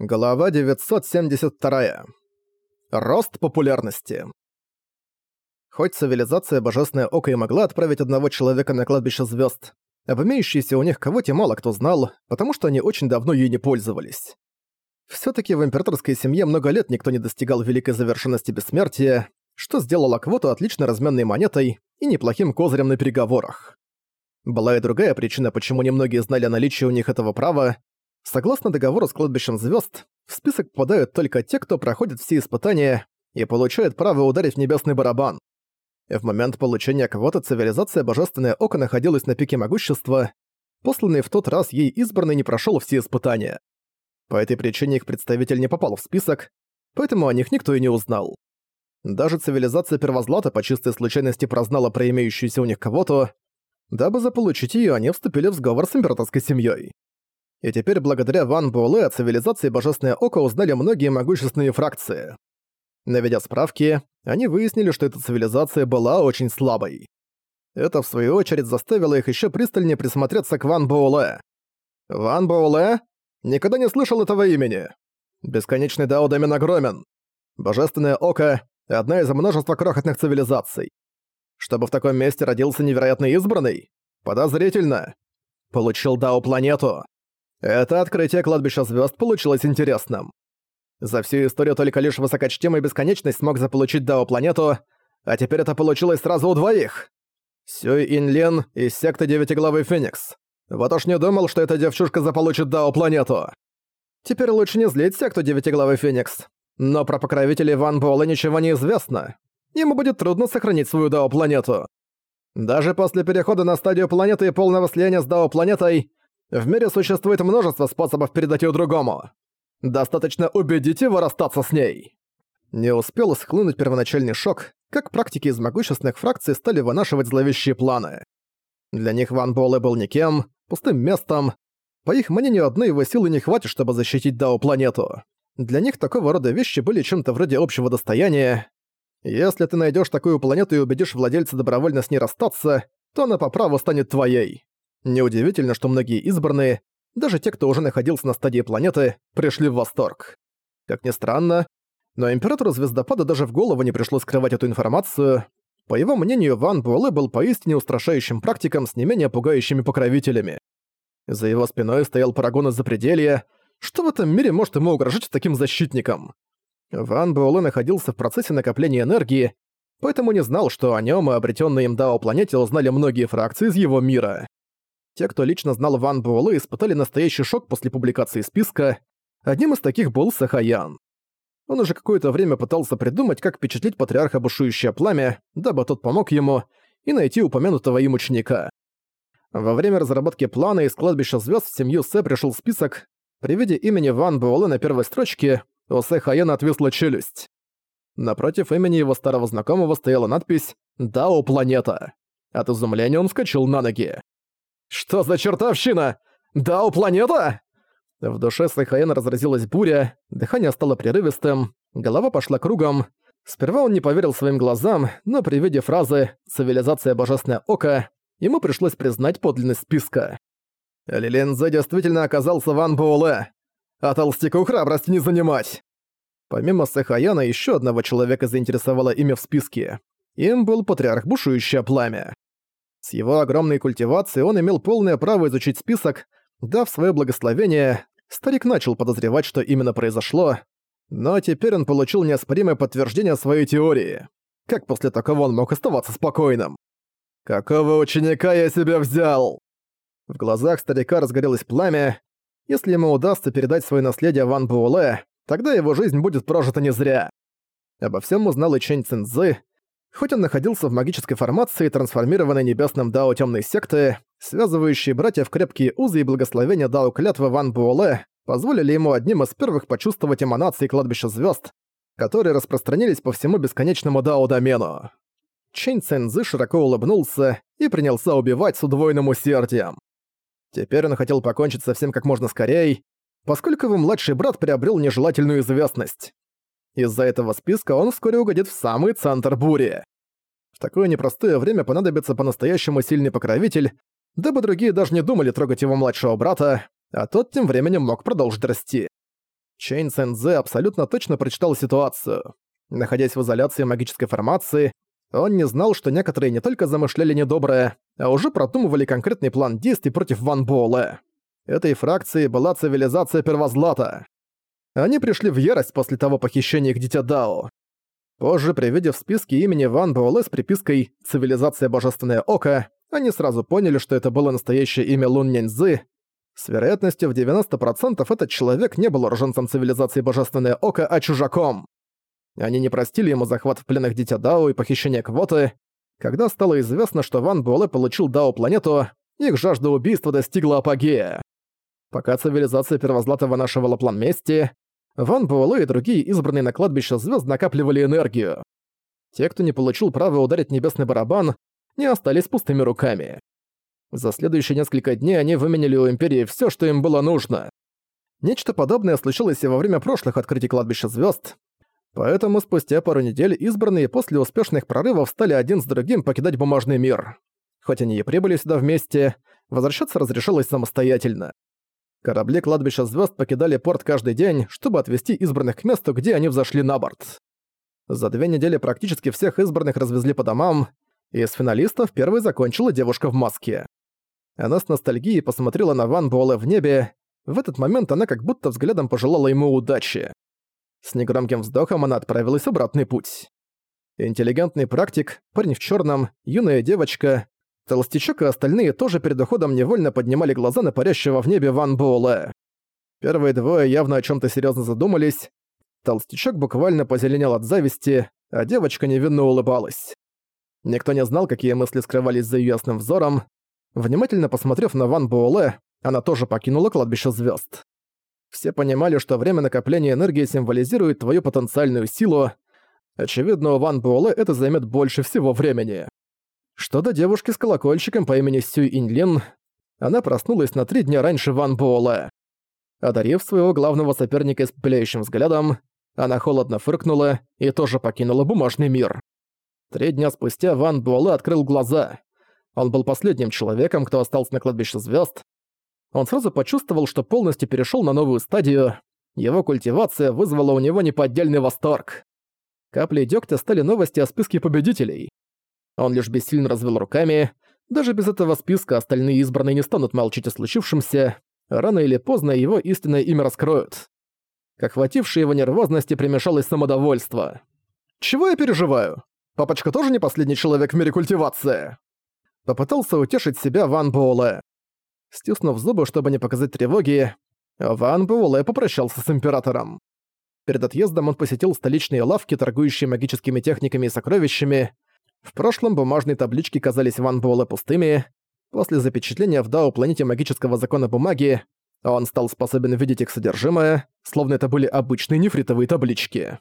Глава 972. Рост популярности. Хоть цивилизация Божественное Око и могла отправить одного человека на кладбище звезд, об имеющейся у них кого-то мало кто знал, потому что они очень давно ей не пользовались. все таки в императорской семье много лет никто не достигал великой завершенности бессмертия, что сделало квоту отлично разменной монетой и неплохим козырем на переговорах. Была и другая причина, почему немногие знали о наличии у них этого права, Согласно договору с кладбищем звезд, в список попадают только те, кто проходит все испытания и получает право ударить в небесный барабан. В момент получения кого-то цивилизация Божественное Око находилась на пике могущества, посланный в тот раз ей избранный не прошел все испытания. По этой причине их представитель не попал в список, поэтому о них никто и не узнал. Даже цивилизация Первозлата по чистой случайности прознала про имеющуюся у них кого-то, дабы заполучить ее, они вступили в сговор с императорской семьей. И теперь благодаря Ван Буэлэ о цивилизации Божественное Око узнали многие могущественные фракции. Наведя справки, они выяснили, что эта цивилизация была очень слабой. Это, в свою очередь, заставило их еще пристальнее присмотреться к Ван Буэлэ. «Ван Буэлэ? Никогда не слышал этого имени. Бесконечный Дао Дамин огромен. Божественное Око — одна из множества крохотных цивилизаций. Чтобы в таком месте родился невероятно избранный? Подозрительно. Получил Дао-планету. Это открытие кладбища звезд получилось интересным. За всю историю только лишь высокочтимый Бесконечность смог заполучить Дао-планету, а теперь это получилось сразу у двоих. Сюй Инлен из секты Девятиглавый Феникс. Вот уж не думал, что эта девчушка заполучит Дао-планету. Теперь лучше не злить секту Девятиглавый Феникс. Но про покровителей Ван Буэлла ничего не известно. Ему будет трудно сохранить свою Дао-планету. Даже после перехода на стадию планеты и полного слияния с Дао-планетой, в мире существует множество способов передать ее другому. Достаточно убедить его расстаться с ней. Не успел схлынуть первоначальный шок, как практики из могущественных фракций стали вынашивать зловещие планы. Для них Ван Буэлэ был никем, пустым местом. По их мнению, одной его силы не хватит, чтобы защитить Дао-планету. Для них такого рода вещи были чем-то вроде общего достояния. Если ты найдешь такую планету и убедишь владельца добровольно с ней расстаться, то она по праву станет твоей. Неудивительно, что многие избранные, даже те, кто уже находился на стадии планеты, пришли в восторг. Как ни странно, но Императору Звездопада даже в голову не пришло скрывать эту информацию. По его мнению, Ван Буэлэ был поистине устрашающим практиком с не менее пугающими покровителями. За его спиной стоял Парагон из Запределья. Что в этом мире может ему угрожать таким защитникам? Ван Буэлэ находился в процессе накопления энергии, поэтому не знал, что о нем и обретенной им Дао планете узнали многие фракции из его мира. Те, кто лично знал Ван Буэлэ, испытали настоящий шок после публикации списка. Одним из таких был Сахаян. Он уже какое-то время пытался придумать, как впечатлить патриарха бушующее пламя, дабы тот помог ему, и найти упомянутого им ученика. Во время разработки плана из кладбища звезд в семью Сэ пришел список. При виде имени Ван Буэлэ на первой строчке у Сэ Хаяна отвисла челюсть. Напротив имени его старого знакомого стояла надпись «Дао Планета». От изумления он вскочил на ноги. «Что за чертовщина? Дау планета?» В душе Сайхаена разразилась буря, дыхание стало прерывистым, голова пошла кругом. Сперва он не поверил своим глазам, но при виде фразы «Цивилизация Божественное Око» ему пришлось признать подлинность списка. Лилинзе действительно оказался Ван Буэлэ, а толстяку храбрость не занимать. Помимо Сахаяна, еще одного человека заинтересовало имя в списке. Им был патриарх Бушующее Пламя. С его огромной культивацией он имел полное право изучить список, дав свое благословение, старик начал подозревать, что именно произошло, но теперь он получил неоспоримое подтверждение своей теории. Как после такого он мог оставаться спокойным? «Какого ученика я себя взял?» В глазах старика разгорелось пламя. Если ему удастся передать свое наследие Ван Буэлэ, тогда его жизнь будет прожита не зря. Обо всем узнал и Чэнь Цинзы, Хоть он находился в магической формации, трансформированной небесным Дао Темной Секты, связывающие братьев крепкие узы и благословения Дао Клятвы Ван Буоле позволили ему одним из первых почувствовать эманации кладбища звезд, которые распространились по всему бесконечному Дао-домену. Чэнь Цэнзы широко улыбнулся и принялся убивать с удвоенным усердием. Теперь он хотел покончить со всем как можно скорее, поскольку его младший брат приобрел нежелательную известность. Из-за этого списка он вскоре угодит в самый центр бури. В такое непростое время понадобится по-настоящему сильный покровитель, дабы другие даже не думали трогать его младшего брата, а тот тем временем мог продолжить расти. Чейн Сэнзе абсолютно точно прочитал ситуацию. Находясь в изоляции магической формации, он не знал, что некоторые не только замышляли недоброе, а уже продумывали конкретный план действий против Ван Буэлэ. Этой фракцией была цивилизация Первозлата. Они пришли в ярость после того похищения их Дитя Дао. Позже, при виде в списке имени Ван Буэлэ с припиской «Цивилизация Божественное Око», они сразу поняли, что это было настоящее имя Лун Няньзы. С вероятностью в 90% этот человек не был уроженцем цивилизации Божественное Око, а чужаком. Они не простили ему захват в пленных Дитя Дао и похищение Квоты. Когда стало известно, что Ван Буэлэ получил Дао-планету, их жажда убийства достигла апогея. Пока цивилизация Первозлата вынашивала план мести, Ван Буэлэ и другие избранные на кладбище звезд накапливали энергию. Те, кто не получил права ударить небесный барабан, не остались пустыми руками. За следующие несколько дней они выменяли у Империи все, что им было нужно. Нечто подобное случилось и во время прошлых открытий кладбища звезд, Поэтому спустя пару недель избранные после успешных прорывов стали один с другим покидать бумажный мир. Хоть они и прибыли сюда вместе, возвращаться разрешалось самостоятельно. Корабли кладбища звезд покидали порт каждый день, чтобы отвезти избранных к месту, где они взошли на борт. За две недели практически всех избранных развезли по домам, и из финалистов первой закончила девушка в маске. Она с ностальгией посмотрела на Ван Буэлэ в небе, в этот момент она как будто взглядом пожелала ему удачи. С негромким вздохом она отправилась обратный путь. Интеллигентный практик, парень в черном, юная девочка, толстячок и остальные тоже перед уходом невольно поднимали глаза на парящего в небе Ван Буэлэ. Первые двое явно о чем то серьезно задумались. Толстячок буквально позеленел от зависти, а девочка невинно улыбалась. Никто не знал, какие мысли скрывались за её ясным взором. Внимательно посмотрев на Ван Буэлэ, она тоже покинула кладбище звезд. Все понимали, что время накопления энергии символизирует твою потенциальную силу. Очевидно, у Ван Буэлэ это займет больше всего времени. Что до девушки с колокольчиком по имени Сюй Инлин, она проснулась на три дня раньше Ван Буэлэ. Одарив своего главного соперника испепеляющим взглядом, она холодно фыркнула и тоже покинула бумажный мир. Три дня спустя Ван Буэлэ открыл глаза. Он был последним человеком, кто остался на кладбище звезд, он сразу почувствовал, что полностью перешел на новую стадию. Его культивация вызвала у него неподдельный восторг. Капли дёгтя стали новости о списке победителей. Он лишь бессильно развел руками. Даже без этого списка остальные избранные не станут молчать о случившемся. Рано или поздно его истинное имя раскроют. К охватившей его нервозности примешалось самодовольство. «Чего я переживаю? Папочка тоже не последний человек в мире культивации?» Попытался утешить себя Ван Боуле. Стиснув зубы, чтобы не показать тревоги, Ван Буэлэ попрощался с Императором. Перед отъездом он посетил столичные лавки, торгующие магическими техниками и сокровищами. В прошлом бумажные таблички казались Ван Буэлэ пустыми. После запечатления в Дао планете магического закона бумаги он стал способен видеть их содержимое, словно это были обычные нефритовые таблички.